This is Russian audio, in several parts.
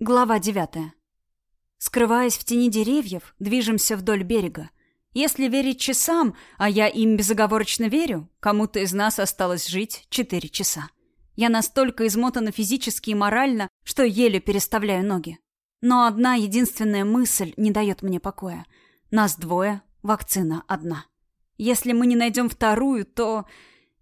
Глава девятая. Скрываясь в тени деревьев, движемся вдоль берега. Если верить часам, а я им безоговорочно верю, кому-то из нас осталось жить четыре часа. Я настолько измотана физически и морально, что еле переставляю ноги. Но одна единственная мысль не дает мне покоя. Нас двое, вакцина одна. Если мы не найдем вторую, то...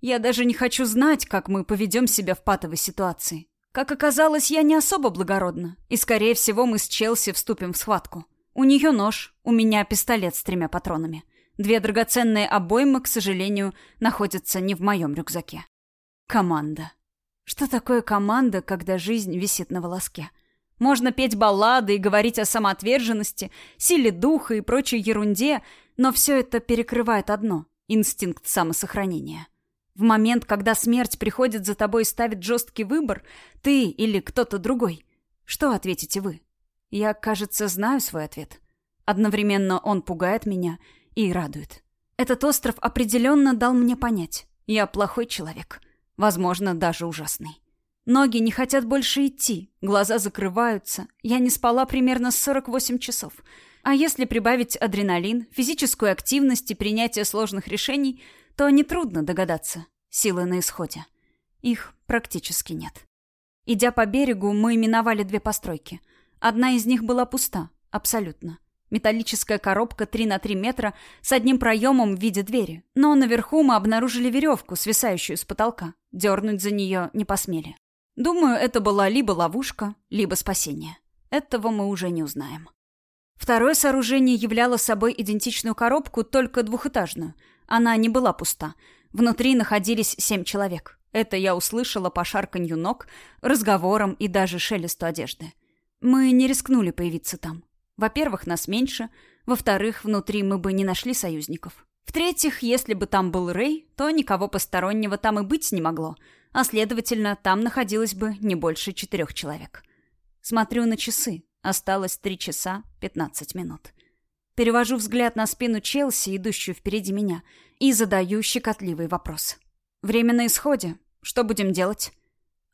Я даже не хочу знать, как мы поведем себя в патовой ситуации. Как оказалось, я не особо благородна, и, скорее всего, мы с Челси вступим в схватку. У нее нож, у меня пистолет с тремя патронами. Две драгоценные обоймы, к сожалению, находятся не в моем рюкзаке. Команда. Что такое команда, когда жизнь висит на волоске? Можно петь баллады и говорить о самоотверженности, силе духа и прочей ерунде, но все это перекрывает одно — инстинкт самосохранения. В момент, когда смерть приходит за тобой и ставит жесткий выбор, ты или кто-то другой, что ответите вы? Я, кажется, знаю свой ответ. Одновременно он пугает меня и радует. Этот остров определенно дал мне понять. Я плохой человек. Возможно, даже ужасный. Ноги не хотят больше идти, глаза закрываются. Я не спала примерно 48 часов. А если прибавить адреналин, физическую активность и принятие сложных решений – то нетрудно догадаться. Силы на исходе. Их практически нет. Идя по берегу, мы миновали две постройки. Одна из них была пуста, абсолютно. Металлическая коробка 3 на 3 метра с одним проемом в виде двери. Но наверху мы обнаружили веревку, свисающую с потолка. Дернуть за нее не посмели. Думаю, это была либо ловушка, либо спасение. Этого мы уже не узнаем. Второе сооружение являло собой идентичную коробку, только двухэтажную – она не была пуста. Внутри находились семь человек. Это я услышала по шарканью ног, разговорам и даже шелесту одежды. Мы не рискнули появиться там. Во-первых, нас меньше. Во-вторых, внутри мы бы не нашли союзников. В-третьих, если бы там был Рэй, то никого постороннего там и быть не могло. А следовательно, там находилось бы не больше четырех человек. Смотрю на часы. Осталось три часа пятнадцать минут. Перевожу взгляд на спину Челси, идущую впереди меня, и задаю щекотливый вопрос. «Время на исходе. Что будем делать?»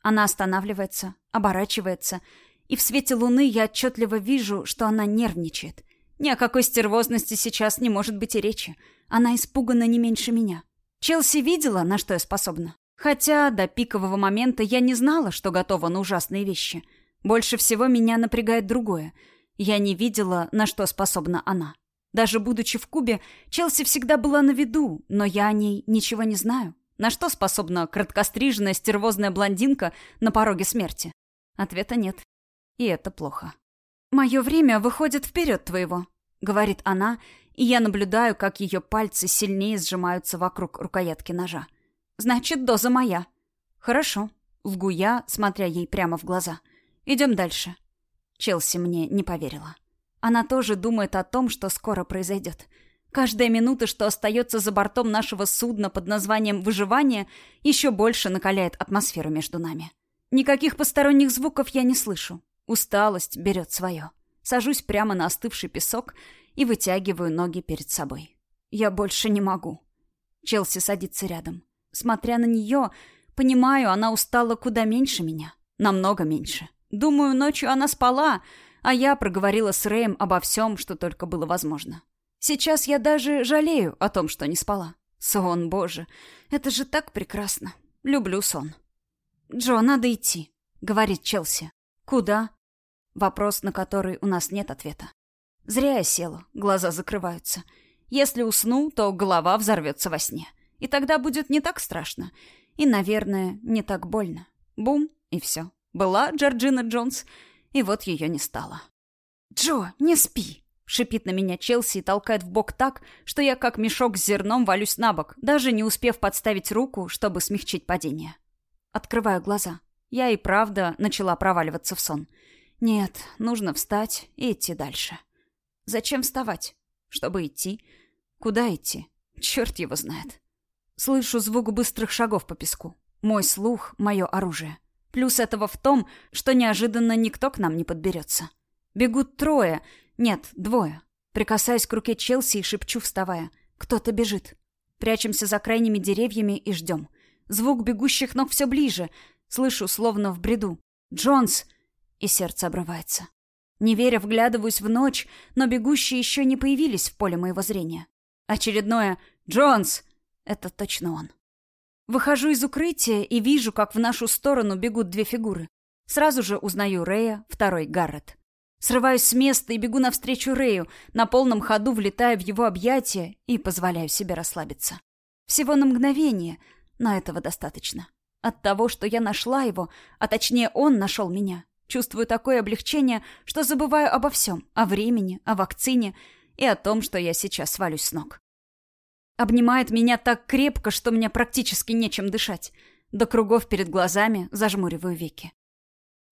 Она останавливается, оборачивается, и в свете луны я отчетливо вижу, что она нервничает. Ни о какой стервозности сейчас не может быть и речи. Она испугана не меньше меня. Челси видела, на что я способна. Хотя до пикового момента я не знала, что готова на ужасные вещи. Больше всего меня напрягает другое — я не видела, на что способна она. Даже будучи в Кубе, Челси всегда была на виду, но я о ней ничего не знаю. На что способна краткостриженная стервозная блондинка на пороге смерти? Ответа нет. И это плохо. «Мое время выходит вперед твоего», — говорит она, и я наблюдаю, как ее пальцы сильнее сжимаются вокруг рукоятки ножа. «Значит, доза моя». «Хорошо», — лгу я, смотря ей прямо в глаза. «Идем дальше». Челси мне не поверила. Она тоже думает о том, что скоро произойдет. Каждая минута, что остается за бортом нашего судна под названием «Выживание», еще больше накаляет атмосферу между нами. Никаких посторонних звуков я не слышу. Усталость берет свое. Сажусь прямо на остывший песок и вытягиваю ноги перед собой. Я больше не могу. Челси садится рядом. Смотря на нее, понимаю, она устала куда меньше меня. Намного меньше. Думаю, ночью она спала, а я проговорила с Рэем обо всем, что только было возможно. Сейчас я даже жалею о том, что не спала. Сон, боже, это же так прекрасно. Люблю сон. «Джо, надо идти», — говорит Челси. «Куда?» Вопрос, на который у нас нет ответа. Зря я села, глаза закрываются. Если усну, то голова взорвется во сне. И тогда будет не так страшно. И, наверное, не так больно. Бум, и все. Была Джорджина Джонс, и вот ее не стало. «Джо, не спи!» — шипит на меня Челси и толкает в бок так, что я как мешок с зерном валюсь на бок, даже не успев подставить руку, чтобы смягчить падение. Открываю глаза. Я и правда начала проваливаться в сон. Нет, нужно встать и идти дальше. Зачем вставать? Чтобы идти. Куда идти? Черт его знает. Слышу звук быстрых шагов по песку. Мой слух — мое оружие. Плюс этого в том, что неожиданно никто к нам не подберется. Бегут трое, нет, двое. Прикасаюсь к руке Челси и шепчу, вставая. Кто-то бежит. Прячемся за крайними деревьями и ждем. Звук бегущих ног все ближе. Слышу, словно в бреду. «Джонс!» и сердце обрывается. Не веря, вглядываюсь в ночь, но бегущие еще не появились в поле моего зрения. Очередное «Джонс!» — это точно он. Выхожу из укрытия и вижу, как в нашу сторону бегут две фигуры. Сразу же узнаю Рэя, второй Гаррет. Срываюсь с места и бегу навстречу Рэю, на полном ходу влетая в его объятия и позволяю себе расслабиться. Всего на мгновение, но этого достаточно. От того, что я нашла его, а точнее он нашел меня, чувствую такое облегчение, что забываю обо всем, о времени, о вакцине и о том, что я сейчас свалюсь с ног. Обнимает меня так крепко, что мне практически нечем дышать. До кругов перед глазами зажмуриваю веки.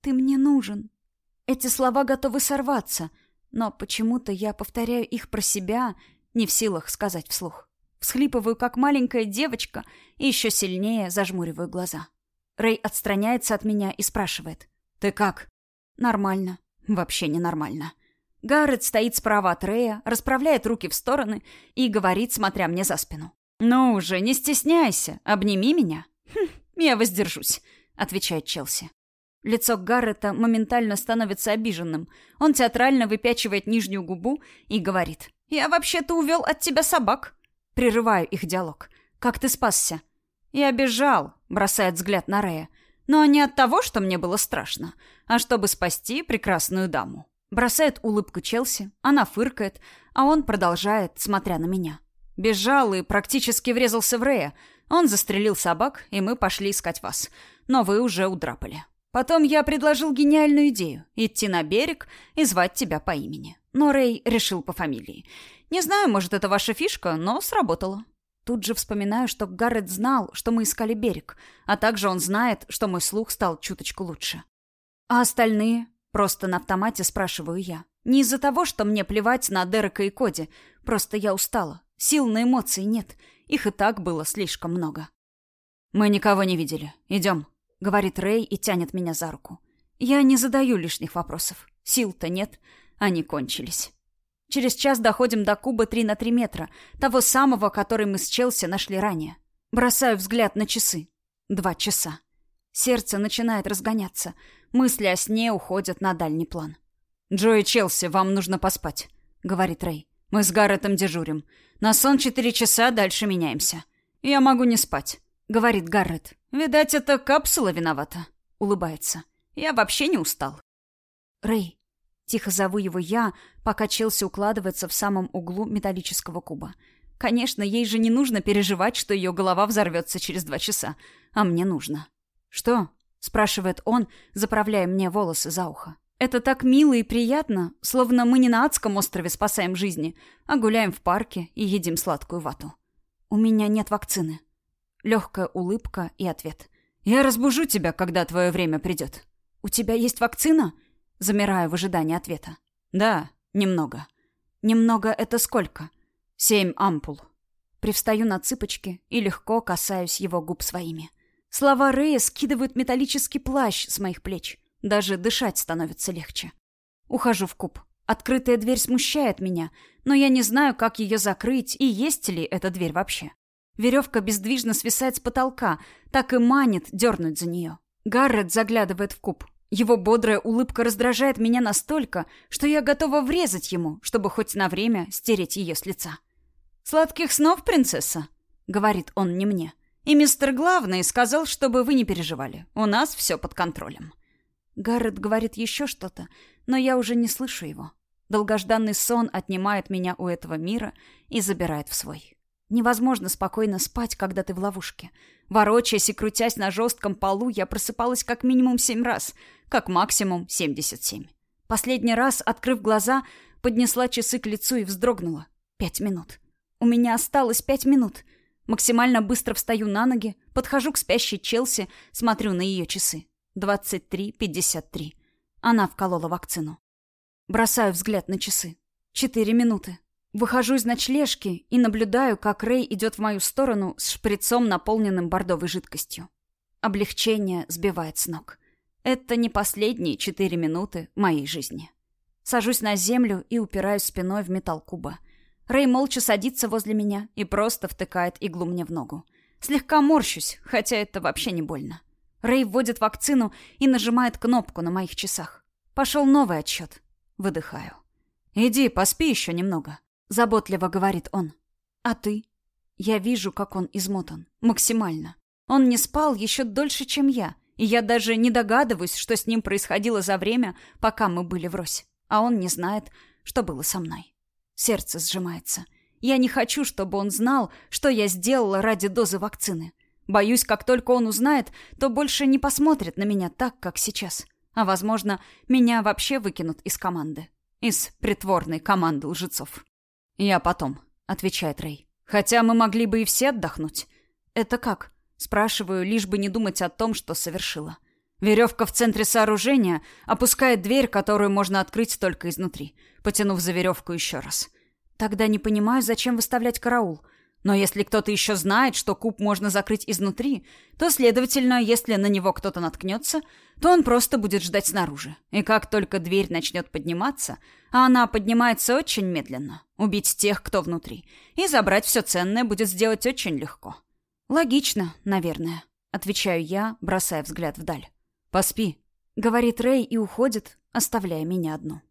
«Ты мне нужен», эти слова готовы сорваться, но почему-то я повторяю их про себя, не в силах сказать вслух. Всхлипываю, как маленькая девочка, и еще сильнее зажмуриваю глаза. Рэй отстраняется от меня и спрашивает. «Ты как?» «Нормально. Вообще ненормально». Гаррет стоит справа от Рэя, расправляет руки в стороны и говорит, смотря мне за спину. «Ну уже, не стесняйся, обними меня». «Хм, я воздержусь», — отвечает Челси. Лицо Гаррета моментально становится обиженным. Он театрально выпячивает нижнюю губу и говорит. «Я вообще-то увел от тебя собак». Прерываю их диалог. «Как ты спасся?» «Я бежал», — бросает взгляд на Рея. «Но не от того, что мне было страшно, а чтобы спасти прекрасную даму». Бросает улыбку Челси, она фыркает, а он продолжает, смотря на меня. Бежал и практически врезался в Рея. Он застрелил собак, и мы пошли искать вас. Но вы уже удрапали. Потом я предложил гениальную идею — идти на берег и звать тебя по имени. Но Рэй решил по фамилии. Не знаю, может, это ваша фишка, но сработало. Тут же вспоминаю, что Гаррет знал, что мы искали берег, а также он знает, что мой слух стал чуточку лучше. А остальные? Просто на автомате спрашиваю я. Не из-за того, что мне плевать на Дерека и Коди, просто я устала. Сил на эмоции нет, их и так было слишком много. «Мы никого не видели. Идем», говорит Рэй и тянет меня за руку. Я не задаю лишних вопросов. Сил-то нет, они кончились. Через час доходим до куба 3 на 3 метра, того самого, который мы с Челси нашли ранее. Бросаю взгляд на часы. Два часа. Сердце начинает разгоняться. Мысли о сне уходят на дальний план. «Джо и Челси, вам нужно поспать», — говорит Рэй. «Мы с Гарретом дежурим. На сон четыре часа, дальше меняемся. Я могу не спать говорит Гаррет. Видать, это капсула виновата, улыбается. Я вообще не устал. Рэй, тихо зову его я, пока Челси укладывается в самом углу металлического куба. Конечно, ей же не нужно переживать, что ее голова взорвется через два часа, а мне нужно. Что? Спрашивает он, заправляя мне волосы за ухо. Это так мило и приятно, словно мы не на адском острове спасаем жизни, а гуляем в парке и едим сладкую вату. У меня нет вакцины. Легкая улыбка и ответ. «Я разбужу тебя, когда твое время придет». «У тебя есть вакцина?» Замираю в ожидании ответа. «Да, немного». «Немного — это сколько?» «Семь ампул». Привстаю на цыпочки и легко касаюсь его губ своими. Слова Рэя скидывают металлический плащ с моих плеч. Даже дышать становится легче. Ухожу в куб. Открытая дверь смущает меня, но я не знаю, как ее закрыть и есть ли эта дверь вообще. Веревка бездвижно свисает с потолка, так и манит дернуть за нее. Гаррет заглядывает в куб. Его бодрая улыбка раздражает меня настолько, что я готова врезать ему, чтобы хоть на время стереть ее с лица. «Сладких снов, принцесса!» — говорит он не мне. «И мистер Главный сказал, чтобы вы не переживали. У нас все под контролем». Гаррет говорит еще что-то, но я уже не слышу его. Долгожданный сон отнимает меня у этого мира и забирает в свой. Невозможно спокойно спать, когда ты в ловушке. Ворочаясь и крутясь на жестком полу, я просыпалась как минимум семь раз, как максимум семьдесят семь. Последний раз, открыв глаза, поднесла часы к лицу и вздрогнула. Пять минут. У меня осталось пять минут. Максимально быстро встаю на ноги, подхожу к спящей Челси, смотрю на ее часы. Двадцать три пятьдесят три. Она вколола вакцину. Бросаю взгляд на часы. Четыре минуты. Выхожу из ночлежки и наблюдаю, как Рэй идет в мою сторону с шприцом, наполненным бордовой жидкостью. Облегчение сбивает с ног. Это не последние четыре минуты моей жизни. Сажусь на землю и упираюсь спиной в металл куба. Рэй молча садится возле меня и просто втыкает иглу мне в ногу. Слегка морщусь, хотя это вообще не больно. Рэй вводит вакцину и нажимает кнопку на моих часах. Пошел новый отсчет. Выдыхаю. «Иди, поспи еще немного», — заботливо говорит он. «А ты?» Я вижу, как он измотан. Максимально. Он не спал еще дольше, чем я, и я даже не догадываюсь, что с ним происходило за время, пока мы были врозь. А он не знает, что было со мной. Сердце сжимается. Я не хочу, чтобы он знал, что я сделала ради дозы вакцины. Боюсь, как только он узнает, то больше не посмотрит на меня так, как сейчас. А, возможно, меня вообще выкинут из команды. Из притворной команды лжецов. «Я потом», — отвечает Рэй. «Хотя мы могли бы и все отдохнуть». «Это как?» — спрашиваю, лишь бы не думать о том, что совершила. Веревка в центре сооружения опускает дверь, которую можно открыть только изнутри, потянув за веревку еще раз. Тогда не понимаю, зачем выставлять караул. Но если кто-то еще знает, что куб можно закрыть изнутри, то, следовательно, если на него кто-то наткнется, то он просто будет ждать снаружи. И как только дверь начнет подниматься, а она поднимается очень медленно, убить тех, кто внутри, и забрать все ценное будет сделать очень легко. «Логично, наверное», — отвечаю я, бросая взгляд вдаль. «Поспи», — говорит Рэй и уходит, оставляя меня одну.